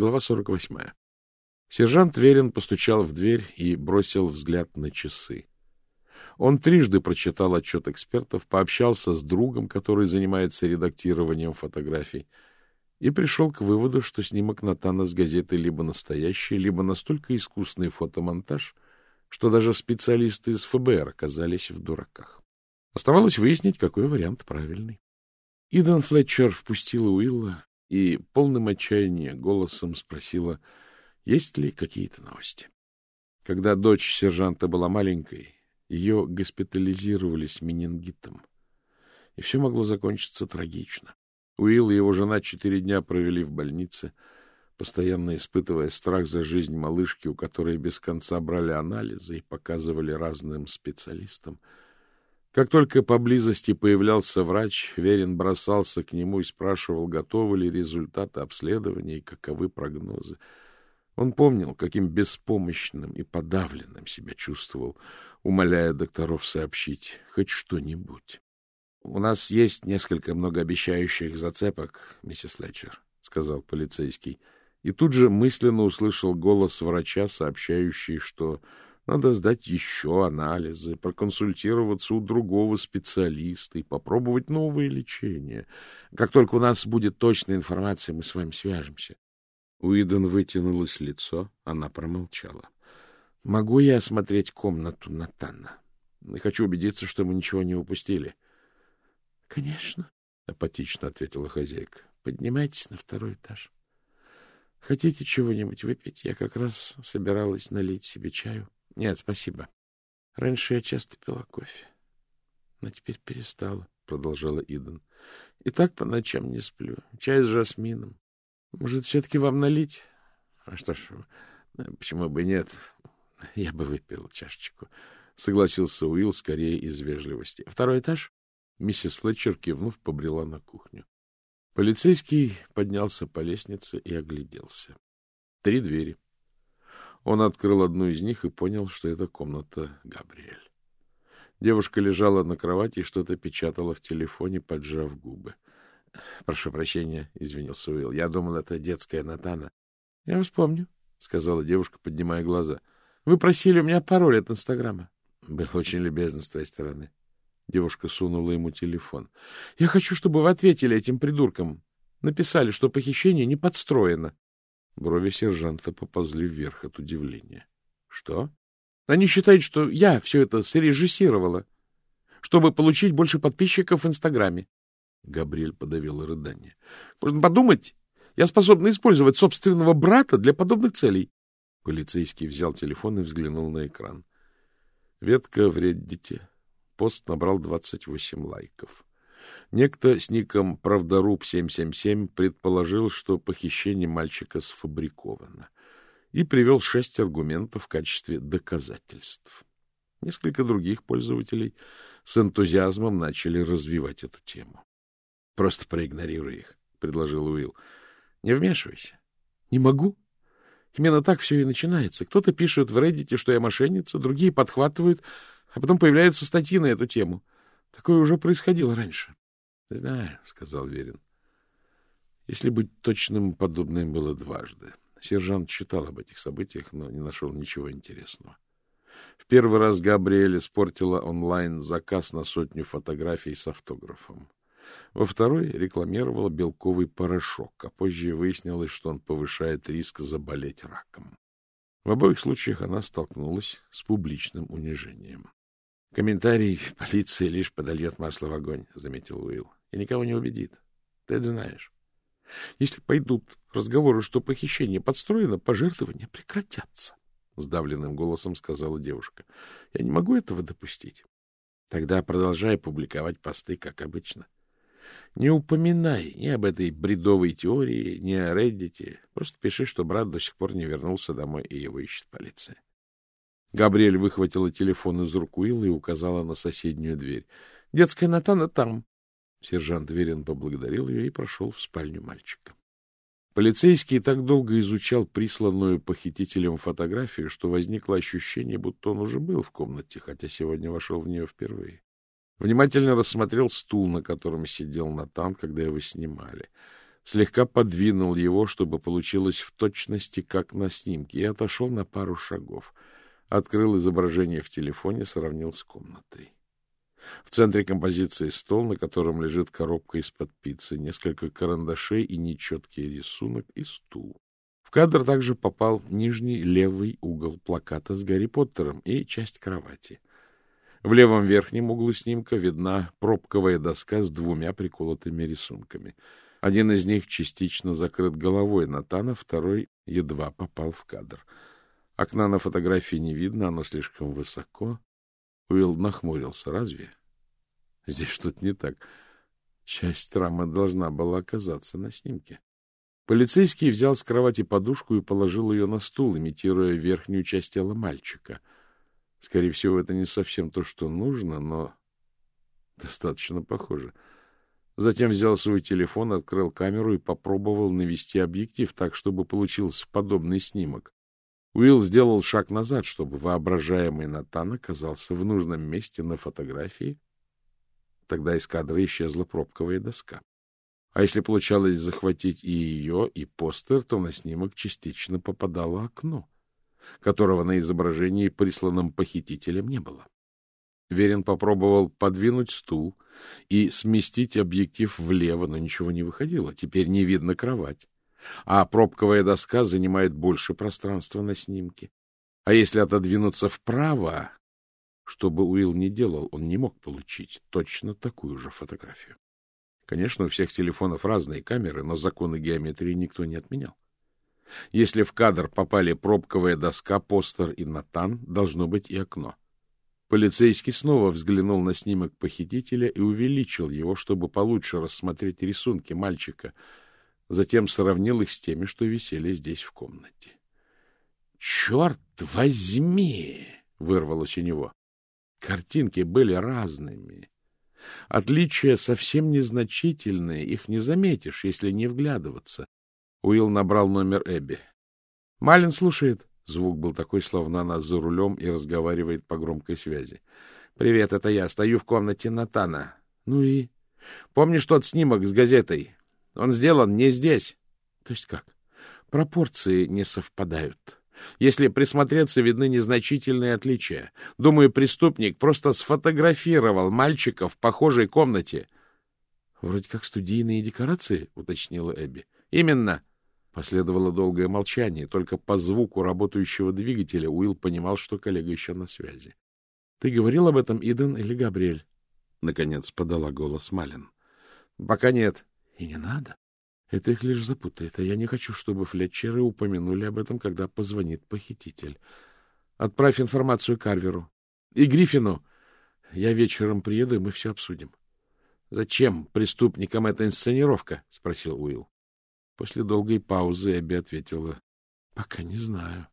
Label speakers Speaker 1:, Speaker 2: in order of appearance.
Speaker 1: Глава 48. Сержант Верин постучал в дверь и бросил взгляд на часы. Он трижды прочитал отчет экспертов, пообщался с другом, который занимается редактированием фотографий, и пришел к выводу, что снимок Натана с газеты либо настоящий, либо настолько искусный фотомонтаж, что даже специалисты из ФБР оказались в дураках. Оставалось выяснить, какой вариант правильный. Идан Флетчер впустила Уилла и полным отчаяния голосом спросила, есть ли какие-то новости. Когда дочь сержанта была маленькой, ее госпитализировали с менингитом, и все могло закончиться трагично. Уилл и его жена четыре дня провели в больнице, постоянно испытывая страх за жизнь малышки, у которой без конца брали анализы и показывали разным специалистам. Как только поблизости появлялся врач, Верин бросался к нему и спрашивал, готовы ли результаты обследования и каковы прогнозы. Он помнил, каким беспомощным и подавленным себя чувствовал, умоляя докторов сообщить хоть что-нибудь. — У нас есть несколько многообещающих зацепок, миссис Флетчер, — сказал полицейский. И тут же мысленно услышал голос врача, сообщающий, что надо сдать еще анализы, проконсультироваться у другого специалиста и попробовать новое лечение. Как только у нас будет точная информация, мы с вами свяжемся. Уидон вытянулось лицо, она промолчала. — Могу я осмотреть комнату Натана? Хочу убедиться, что мы ничего не упустили. —— Конечно, — апатично ответила хозяйка. — Поднимайтесь на второй этаж. Хотите чего-нибудь выпить? Я как раз собиралась налить себе чаю. Нет, спасибо. Раньше я часто пила кофе, но теперь перестала, — продолжала Иден. И так по ночам не сплю. Чай с жасмином. Может, все-таки вам налить? А что ж, почему бы нет? Я бы выпил чашечку. Согласился Уилл скорее из вежливости. Второй этаж? Миссис Флетчер, кивнув, побрела на кухню. Полицейский поднялся по лестнице и огляделся. Три двери. Он открыл одну из них и понял, что это комната Габриэль. Девушка лежала на кровати и что-то печатала в телефоне, поджав губы. — Прошу прощения, — извинился Уилл. — Я думал, это детская Натана. — Я вас помню, — сказала девушка, поднимая глаза. — Вы просили у меня пароль от Инстаграма. — Был очень любезно с твоей стороны. Девушка сунула ему телефон. — Я хочу, чтобы вы ответили этим придуркам. Написали, что похищение не подстроено. Брови сержанта поползли вверх от удивления. — Что? — Они считают, что я все это срежиссировала, чтобы получить больше подписчиков в Инстаграме. Габриэль подавила рыдание. — Можно подумать, я способна использовать собственного брата для подобных целей. Полицейский взял телефон и взглянул на экран. Ветка в Реддите Пост набрал 28 лайков. Некто с ником Правдоруб777 предположил, что похищение мальчика сфабриковано, и привел шесть аргументов в качестве доказательств. Несколько других пользователей с энтузиазмом начали развивать эту тему. — Просто проигнорируй их, — предложил Уилл. — Не вмешивайся. — Не могу. Именно так все и начинается. Кто-то пишет в Reddit, что я мошенница, другие подхватывают, а потом появляются статьи на эту тему. Такое уже происходило раньше. — Знаю, — сказал Верин. Если быть точным, подобное было дважды. Сержант читал об этих событиях, но не нашел ничего интересного. В первый раз Габриэль испортила онлайн заказ на сотню фотографий с автографом. Во второй рекламировала белковый порошок, а позже выяснилось, что он повышает риск заболеть раком. В обоих случаях она столкнулась с публичным унижением. — Комментарий полиции лишь подольет масло в огонь, — заметил Уилл, — и никого не убедит. Ты это знаешь. Если пойдут разговоры, что похищение подстроено, пожертвования прекратятся, — сдавленным голосом сказала девушка. — Я не могу этого допустить. Тогда продолжай публиковать посты, как обычно. Не упоминай ни об этой бредовой теории, ни о Реддите. Просто пиши, что брат до сих пор не вернулся домой, и его ищет полиция. Габриэль выхватила телефон из рук Уилла и указала на соседнюю дверь. — Детская Натана там. Сержант Верин поблагодарил ее и прошел в спальню мальчика. Полицейский так долго изучал присланную похитителем фотографию, что возникло ощущение, будто он уже был в комнате, хотя сегодня вошел в нее впервые. Внимательно рассмотрел стул, на котором сидел Натан, когда его снимали. слегка подвинул его, чтобы получилось в точности, как на снимке, и отошел на пару шагов. Открыл изображение в телефоне, сравнил с комнатой. В центре композиции стол, на котором лежит коробка из-под пиццы, несколько карандашей и нечеткий рисунок, и стул. В кадр также попал нижний левый угол плаката с Гарри Поттером и часть кровати. В левом верхнем углу снимка видна пробковая доска с двумя приколотыми рисунками. Один из них частично закрыт головой Натана, второй едва попал в кадр. Окна на фотографии не видно, оно слишком высоко. Уилл нахмурился. Разве? Здесь что-то не так. Часть рамы должна была оказаться на снимке. Полицейский взял с кровати подушку и положил ее на стул, имитируя верхнюю часть тела мальчика. Скорее всего, это не совсем то, что нужно, но достаточно похоже. Затем взял свой телефон, открыл камеру и попробовал навести объектив так, чтобы получился подобный снимок. Уилл сделал шаг назад, чтобы воображаемый Натан оказался в нужном месте на фотографии. Тогда из кадра исчезла пробковая доска. А если получалось захватить и ее, и постер, то на снимок частично попадало окно, которого на изображении присланным похитителем не было. Верин попробовал подвинуть стул и сместить объектив влево, но ничего не выходило. Теперь не видно кровать. А пробковая доска занимает больше пространства на снимке. А если отодвинуться вправо, что бы Уилл ни делал, он не мог получить точно такую же фотографию. Конечно, у всех телефонов разные камеры, но законы геометрии никто не отменял. Если в кадр попали пробковая доска, постер и Натан, должно быть и окно. Полицейский снова взглянул на снимок похитителя и увеличил его, чтобы получше рассмотреть рисунки мальчика. Затем сравнил их с теми, что висели здесь в комнате. — Черт возьми! — вырвалось у него. Картинки были разными. Отличия совсем незначительные, их не заметишь, если не вглядываться. Уилл набрал номер Эбби. — Малин слушает. Звук был такой, словно она за рулем и разговаривает по громкой связи. — Привет, это я. Стою в комнате Натана. — Ну и? — Помнишь тот снимок с газетой? Он сделан не здесь. — То есть как? Пропорции не совпадают. Если присмотреться, видны незначительные отличия. Думаю, преступник просто сфотографировал мальчика в похожей комнате. — Вроде как студийные декорации, — уточнила Эбби. — Именно. Последовало долгое молчание. Только по звуку работающего двигателя Уилл понимал, что коллега еще на связи. — Ты говорил об этом, Иден или Габриэль? — наконец подала голос Малин. — Пока нет. — И не надо. Это их лишь запутает, а я не хочу, чтобы Флетчеры упомянули об этом, когда позвонит похититель. Отправь информацию Карверу. И Гриффину. Я вечером приеду, и мы все обсудим. — Зачем преступникам эта инсценировка? — спросил Уилл. После долгой паузы Эбби ответила. — Пока не знаю.